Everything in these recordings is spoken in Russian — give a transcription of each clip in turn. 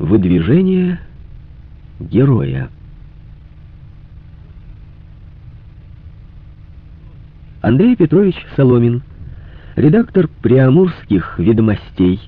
Выдвижение героя. Андрей Петрович Соломин, редактор «Приамурских ведомостей»,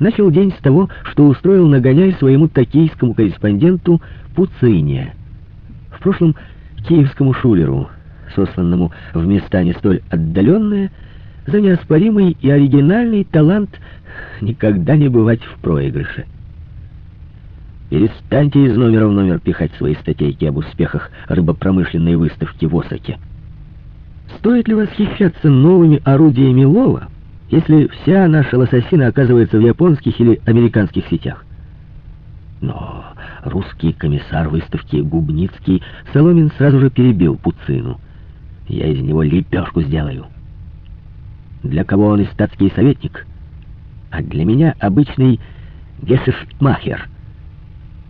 начал день с того, что устроил нагоняй своему токийскому корреспонденту Пуцине, в прошлом киевскому шулеру, сосланному в места не столь отдаленные, за неоспоримый и оригинальный талант никогда не бывать в проигрыше. Перестаньте из номера в номер пихать свои статейки об успехах рыбопромышленной выставки в Осаке. Стоит ли восхищаться новыми орудиями лова, если вся наша лососина оказывается в японских или американских сетях? Но русский комиссар выставки Губницкий Соломин сразу же перебил Пуцину. Я из него лепешку сделаю. Для кого он и статский советник? А для меня обычный гешефтмахер —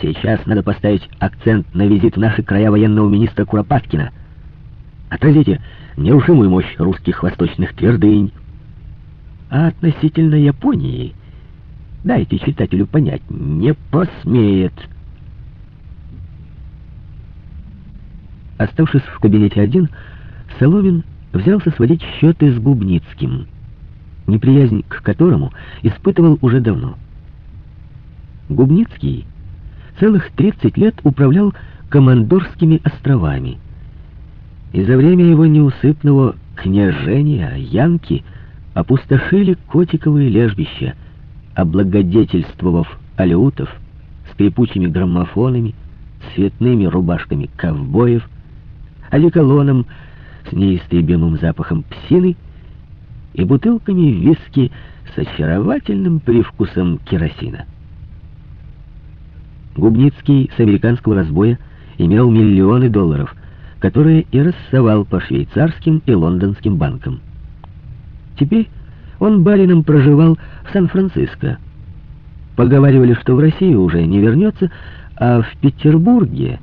Сейчас надо поставить акцент на визит в наши края военного министра Куропаткина. Отразите нерушимую мощь русских восточных твердынь. А относительно Японии, дайте читателю понять, не посмеет. Оставшись в кабинете один, Соломин взялся сводить счеты с Губницким, неприязнь к которому испытывал уже давно. Губницкий целых 30 лет управлял Командорскими островами. И за время его неусыпного княжения янки опустошили котиковые лежбища, облагодетельствовав алеутов скрипучими граммофонами, цветными рубашками ковбоев, одеколоном с неистребимым запахом псины и бутылками виски с очаровательным привкусом керосина. Губницкий с американского разбоя имел миллионы долларов, которые и рассовал по швейцарским и лондонским банкам. Теперь он барином проживал в Сан-Франциско. Поговаривали, что в Россию уже не вернется, а в Петербурге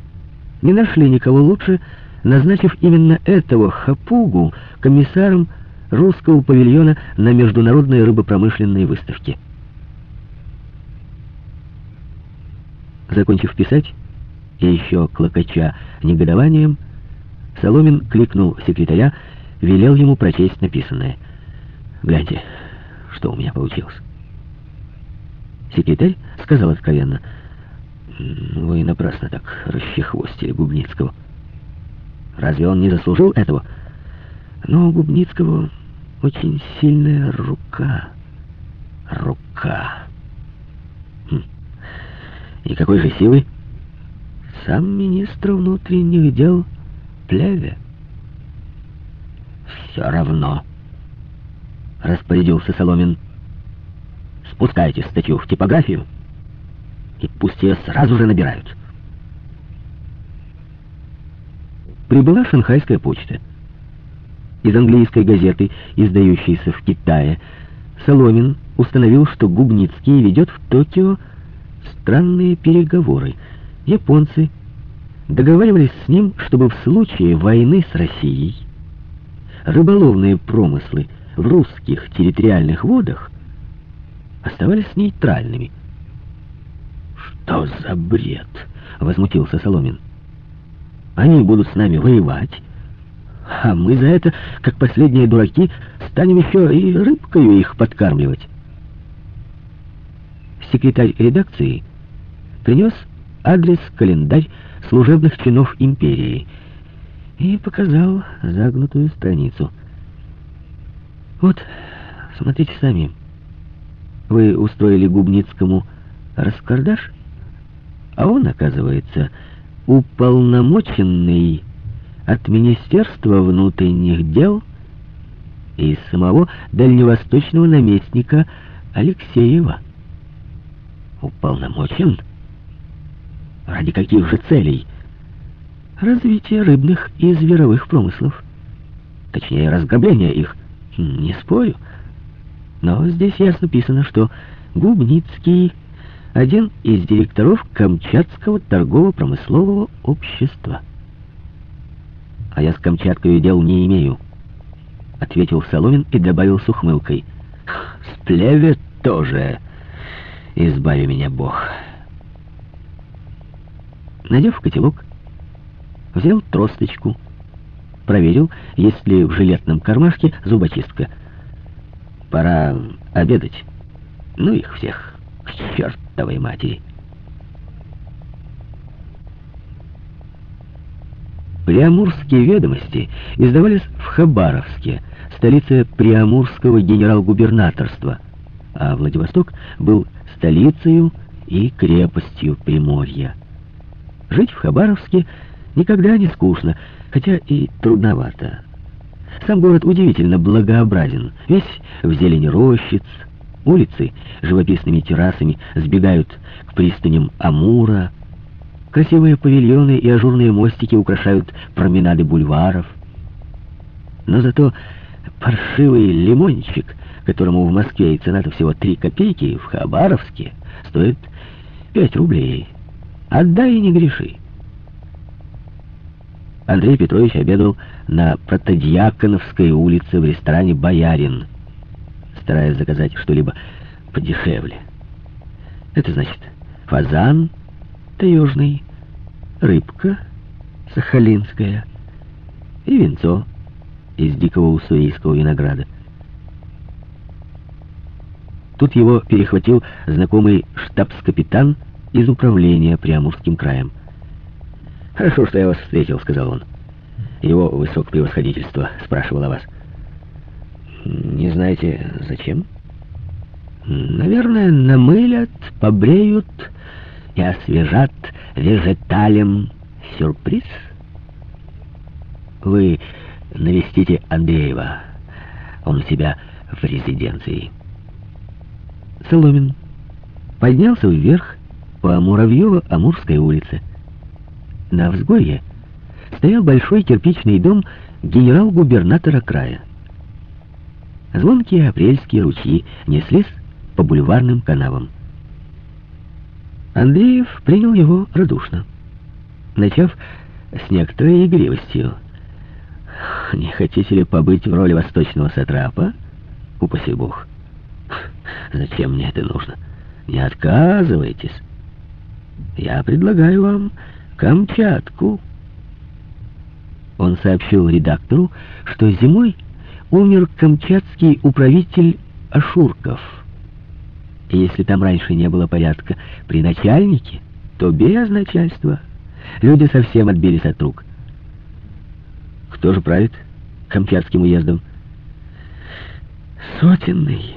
не нашли никого лучше, назначив именно этого хапугу комиссаром русского павильона на международной рыбопромышленной выставке. Закончив писать, и еще клокоча негодованием, Соломин кликнул секретаря, велел ему прочесть написанное. «Гляньте, что у меня получилось». Секретарь сказал откровенно, «Вы напрасно так расчехвостили Губницкого. Разве он не заслужил этого? Но у Губницкого очень сильная рука. Рука». И какой же силы? Сам министр внутренних дел Плеве. Все равно, распорядился Соломин. Спускайте статью в типографию, и пусть ее сразу же набирают. Прибыла шанхайская почта. Из английской газеты, издающейся в Китае, Соломин установил, что Губницкий ведет в Токио странные переговоры. Японцы договаривались с ним, чтобы в случае войны с Россией рыболовные промыслы в русских территориальных водах оставались нейтральными. «Что за бред?» — возмутился Соломин. «Они будут с нами воевать, а мы за это, как последние дураки, станем еще и рыбкою их подкармливать». Секретарь редакции принес адрес-календарь служебных чинов империи и показал загнутую страницу. Вот, смотрите сами. Вы устроили Губницкому раскардаш, а он, оказывается, уполномоченный от Министерства внутренних дел и самого дальневосточного наместника Алексеева. Уполномочен? Ради каких же целей? Развитие рыбных и зверовых промыслов. Точнее, разграбление их. Не спорю. Но здесь ясно написано, что Губницкий один из директоров Камчатского торгово-промыслового общества. А я с Камчаткой дел не имею, ответил Соломин и добавил с ухмылкой. С плеве тоже. Избави меня, Бог. Надев котелок, взял тросточку, проверил, есть ли в жилетном кармашке зубочистка. Пора обедать. Ну их всех, к чертовой матери. Приамурские ведомости издавались в Хабаровске, столице Приамурского генерал-губернаторства, а Владивосток был столицей и крепостью Приморья. Жить в Хабаровске никогда не скучно, хотя и трудновато. Сам город удивительно благообразен, весь в зелени рощиц, улицы живописными террасами сбегают к пристаням Амура, красивые павильоны и ажурные мостики украшают променады бульваров. Но зато паршивый лимончик, которому в Москве и цена-то всего три копейки, в Хабаровске стоит пять рублей. Отдай и не греши. Андрей Петрович обедал на Протодьяконовской улице в ресторане «Боярин», стараясь заказать что-либо подешевле. Это значит фазан таежный, рыбка сахалинская и винцо из дикого уссурийского винограда. Тут его перехватил знакомый штабс-капитан из управления Приамурским краем. «Хорошо, что я вас встретил», — сказал он. «Его высокопревосходительство спрашивал о вас». «Не знаете, зачем?» «Наверное, намылят, побреют и освежат вежеталем сюрприз. Вы навестите Андреева. Он у себя в резиденции». Соломин поднялся вверх по Муравьево-Амурской улице. На взгорье стоял большой кирпичный дом генерал-губернатора края. Звонкие апрельские ручьи неслись по бульварным канавам. Андреев принял его радушно, начав с некоторой игривостью. «Не хотите ли побыть в роли восточного сатрапа? Упаси бог!» Зачем мне это нужно? Не отказывайтесь. Я предлагаю вам Камчатку. Он сообщил редактору, что зимой умер камчатский управитель Ашурков. И если там раньше не было порядка при начальнике, то без начальства люди совсем отбились от рук. Кто же правит Камчатским уездом? Сотенный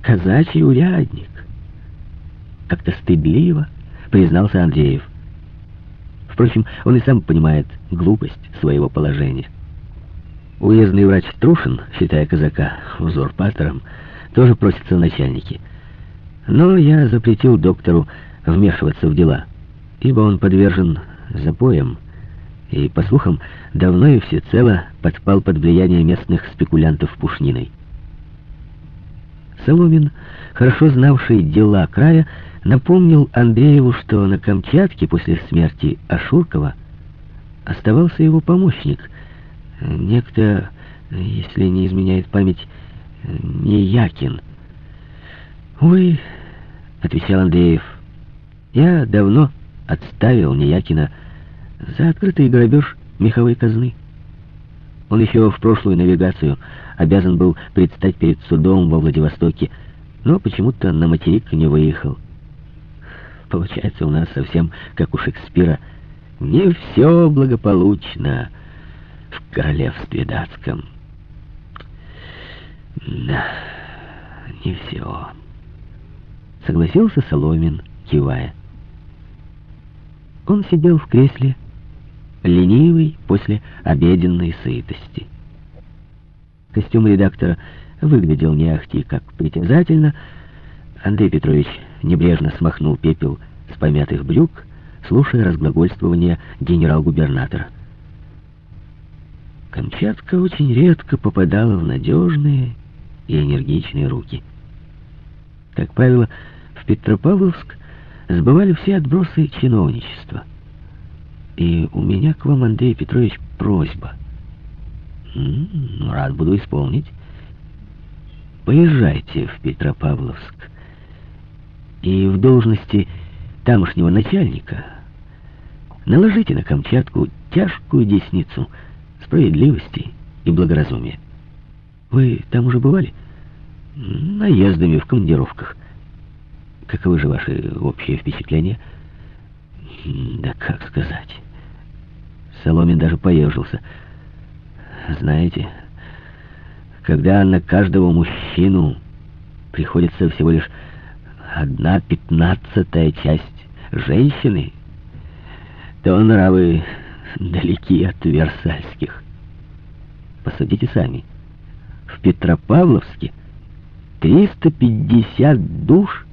казачий урядник. Как-то стыдливо признался Андреев. Впрочем, он и сам понимает глупость своего положения. Уездный врач Трушин, считая казака узурпатором, тоже просится начальники. Но я запретил доктору вмешиваться в дела, ибо он подвержен запоям и, по слухам, давно и всецело подпал под влияние местных спекулянтов пушниной. Соломин, хорошо знавший дела края, напомнил Андрееву, что на Камчатке после смерти Ашуркова оставался его помощник, некто, если не изменяет память, Неякин. «Увы», — отвечал Андреев, — «я давно отставил Неякина за открытый грабеж меховой казны». Он еще в прошлую навигацию обязан был предстать перед судом во Владивостоке, но почему-то на материк не выехал. Получается у нас совсем как у Шекспира. Не все благополучно в королевстве датском. Да, не все. Согласился Соломин, кивая. Он сидел в кресле, ленивый после обеденной сытости. Костюм редактора выглядел не ахти как притязательно. Андрей Петрович небрежно смахнул пепел с помятых брюк, слушая разглагольствование генерал-губернатора. Камчатка очень редко попадала в надежные и энергичные руки. Как правило, в Петропавловск сбывали все отбросы чиновничества — и у меня к вам, Андрей Петрович, просьба. М -м, рад буду исполнить. Поезжайте в Петропавловск и в должности тамошнего начальника наложите на Камчатку тяжкую десницу справедливости и благоразумия. Вы там уже бывали? Наездами в командировках. Каковы же ваши общие впечатления? Да как сказать? Соломин даже поежился. Знаете, когда на каждого мужчину приходится всего лишь одна пятнадцатая часть женщины, то нравы далеки от версальских. Посудите сами. В Петропавловске 350 душ,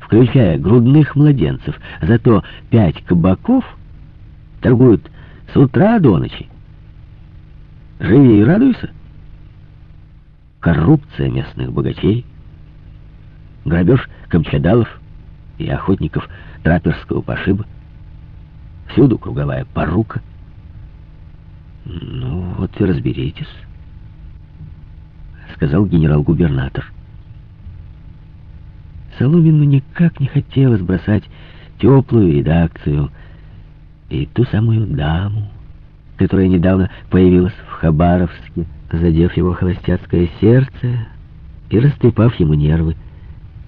включая грудных младенцев, зато пять кабаков торгуют с утра до ночи. Живи и радуйся. Коррупция местных богачей, грабеж камчадалов и охотников траперского пошиба. Всюду круговая порука. Ну, вот и разберитесь, сказал генерал-губернатор. Соломину никак не хотелось бросать теплую редакцию и ту самую даму, которая недавно появилась в Хабаровске, задев его холостяцкое сердце и растрепав ему нервы,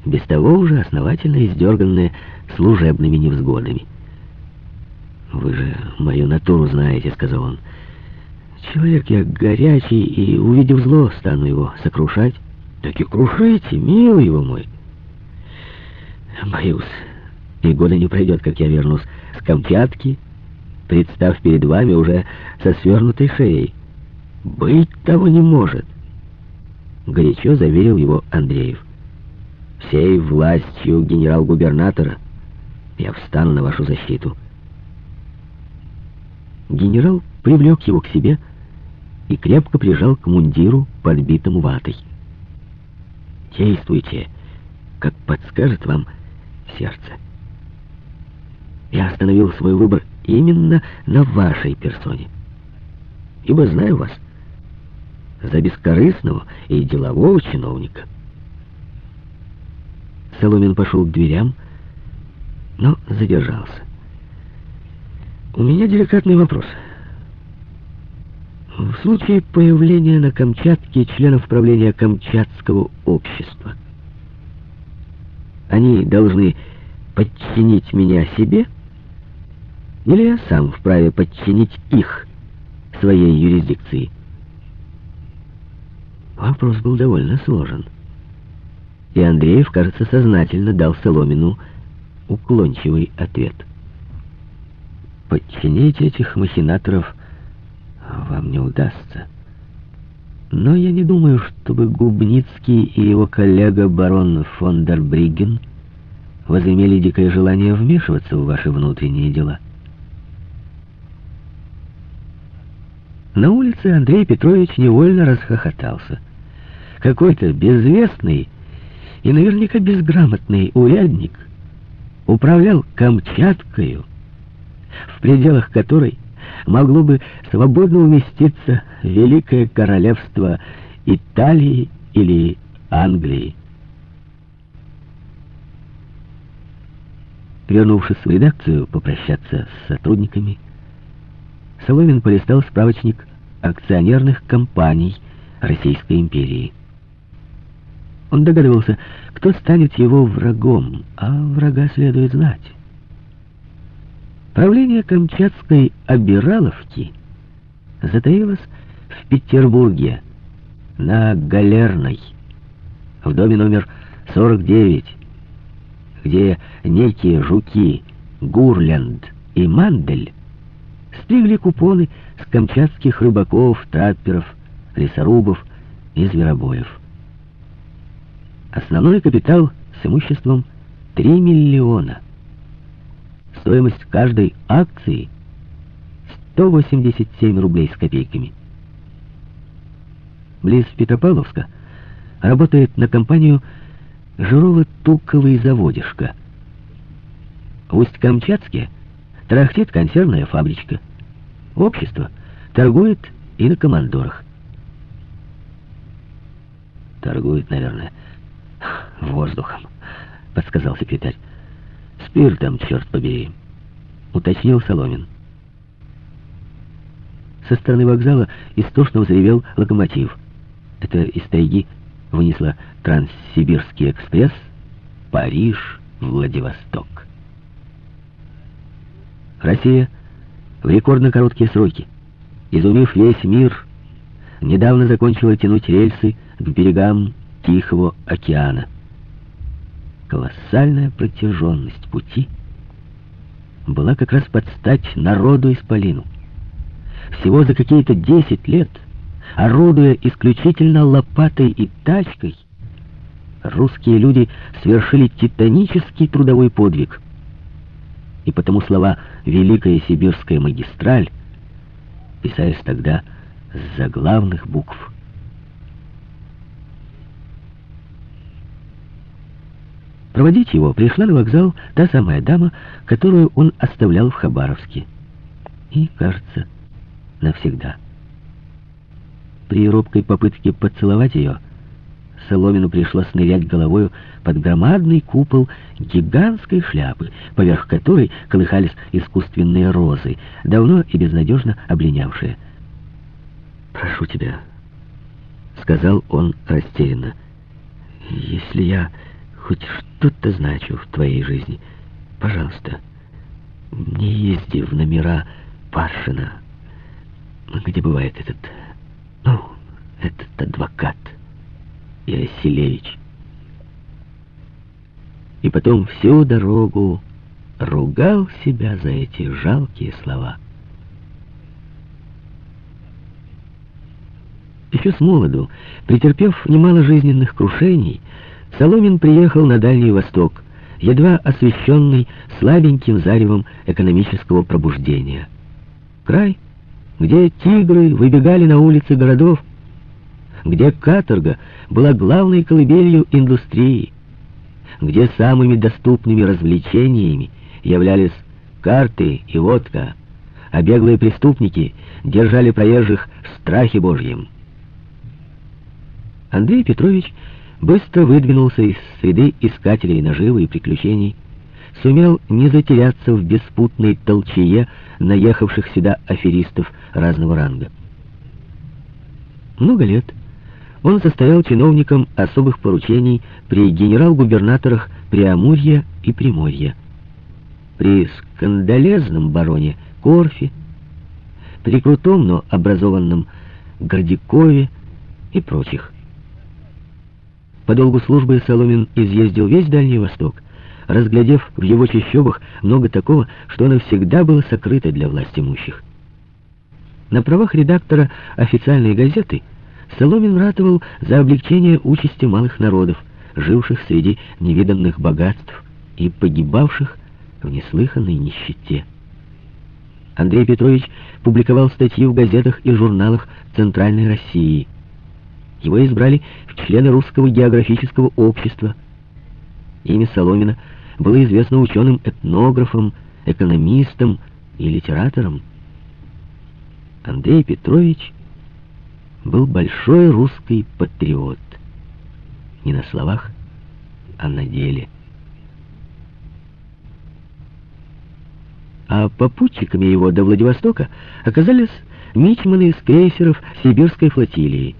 без того уже основательно издерганные служебными невзгодами. «Вы же мою натуру знаете», — сказал он. «Человек я горячий, и, увидев зло, стану его сокрушать». «Так и крушите, милый его мой». «Боюсь, и года не пройдет, как я вернусь с Камчатки, представ перед вами уже со свернутой шеей. Быть того не может», — горячо заверил его Андреев. «Всей властью генерал-губернатора я встану на вашу защиту». Генерал привлек его к себе и крепко прижал к мундиру, подбитому ватой. «Действуйте, как подскажет вам сердце. Я остановил свой выбор именно на вашей персоне, ибо знаю вас за бескорыстного и делового чиновника». Соломин пошел к дверям, но задержался. У меня деликатный вопрос. В случае появления на Камчатке членов правления Камчатского общества, они должны подчинить меня себе, или я сам вправе подчинить их своей юрисдикции? Вопрос был довольно сложен. И Андреев, кажется, сознательно дал Соломину уклончивый ответ — Подчинить этих махинаторов вам не удастся. Но я не думаю, чтобы Губницкий и его коллега барон фон дер Бригген возымели дикое желание вмешиваться в ваши внутренние дела. На улице Андрей Петрович невольно расхохотался. Какой-то безвестный и наверняка безграмотный урядник управлял Камчаткою, в пределах которой могло бы свободно уместиться Великое Королевство Италии или Англии. Вернувшись в редакцию попрощаться с сотрудниками, Соломин полистал справочник акционерных компаний Российской империи. Он догадывался, кто станет его врагом, а врага следует знать. Правление Камчатской обираловки затаилось в Петербурге, на Галерной, в доме номер 49, где некие жуки Гурлянд и Мандель стригли купоны с камчатских рыбаков, трапперов, лесорубов и зверобоев. Основной капитал с имуществом 3 миллиона – Стоимость каждой акции 187 рублей с копейками. Близ Петропавловска работает на компанию Жирово-Туковый заводишка. В Усть-Камчатске трахтит консервная фабричка. Общество торгует и на командорах. Торгует, наверное, воздухом, — подсказал секретарь. «Спиртом, черт побери», — уточнил Соломин. Со стороны вокзала истошно взревел локомотив. Это из тайги вынесла Транссибирский экспресс Париж, Владивосток. Россия в рекордно короткие сроки, изумив весь мир, недавно закончила тянуть рельсы к берегам Тихого океана. Колоссальная протяженность пути была как раз под стать народу-исполину. Всего за какие-то десять лет, орудуя исключительно лопатой и тачкой, русские люди совершили титанический трудовой подвиг. И потому слова «Великая Сибирская магистраль» писались тогда с заглавных букв. Проводить его пришла на вокзал та самая дама, которую он оставлял в Хабаровске. И, кажется, навсегда. При робкой попытке поцеловать ее, Соломину пришлось нырять головою под громадный купол гигантской шляпы, поверх которой колыхались искусственные розы, давно и безнадежно облинявшие. «Прошу тебя», — сказал он растерянно, — «если я хоть что-то значу в твоей жизни, пожалуйста, не езди в номера Паршина, где бывает этот, ну, этот адвокат, Яселевич. И потом всю дорогу ругал себя за эти жалкие слова. Еще с молоду, претерпев немало жизненных крушений, Соломин приехал на Дальний Восток, едва освещенный слабеньким заревом экономического пробуждения. Край, где тигры выбегали на улицы городов, где каторга была главной колыбелью индустрии, где самыми доступными развлечениями являлись карты и водка, а беглые преступники держали проезжих в страхе Божьем. Андрей Петрович быстро выдвинулся из среды искателей наживы и приключений, сумел не затеряться в беспутной толчее наехавших сюда аферистов разного ранга. Много лет он состоял чиновником особых поручений при генерал-губернаторах Преамурья и Приморья, при скандалезном бароне Корфе, при крутом, но образованном Гордякове и прочих. По долгу службы Соломин изъездил весь Дальний Восток, разглядев в его чащобах много такого, что навсегда было сокрыто для власть имущих. На правах редактора официальной газеты Соломин ратовал за облегчение участи малых народов, живших среди невиданных богатств и погибавших в неслыханной нищете. Андрей Петрович публиковал статьи в газетах и журналах Центральной России – его избрали в члены Русского географического общества. Имя Соломина было известно ученым-этнографом, экономистом и литератором. Андрей Петрович был большой русский патриот. Не на словах, а на деле. А попутчиками его до Владивостока оказались мичманы с крейсеров Сибирской флотилии.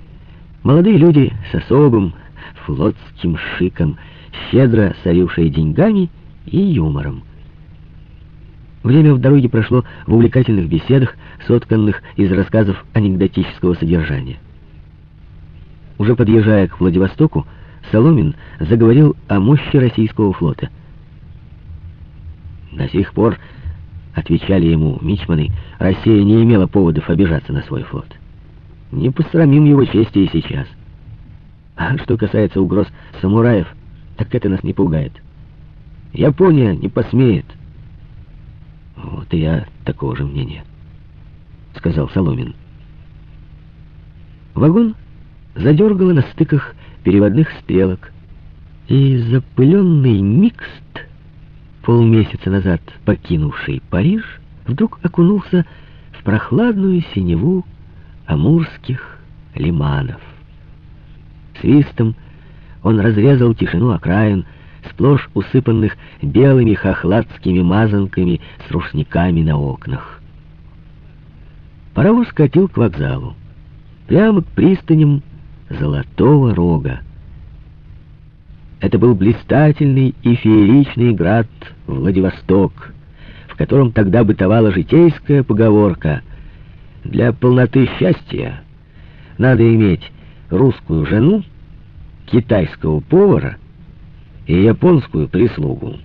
Молодые люди с особым флотским шиком, щедро сорившие деньгами и юмором. Время в дороге прошло в увлекательных беседах, сотканных из рассказов анекдотического содержания. Уже подъезжая к Владивостоку, Соломин заговорил о мощи российского флота. До сих пор, отвечали ему мичманы, Россия не имела поводов обижаться на свой флот. Не посрамим его чести и сейчас. А что касается угроз самураев, так это нас не пугает. Япония не посмеет. Вот и я такого же мнения, сказал Соломин. Вагон задергало на стыках переводных стрелок, и запыленный микст, полмесяца назад покинувший Париж, вдруг окунулся в прохладную синеву амурских лиманов. Свистом он разрезал тишину окраин, сплошь усыпанных белыми хохладскими мазанками с рушниками на окнах. Паровоз катил к вокзалу, прямо к пристаням Золотого Рога. Это был блистательный и фееричный град Владивосток, в котором тогда бытовала житейская поговорка «Для полноты счастья надо иметь русскую жену, китайского повара и японскую прислугу».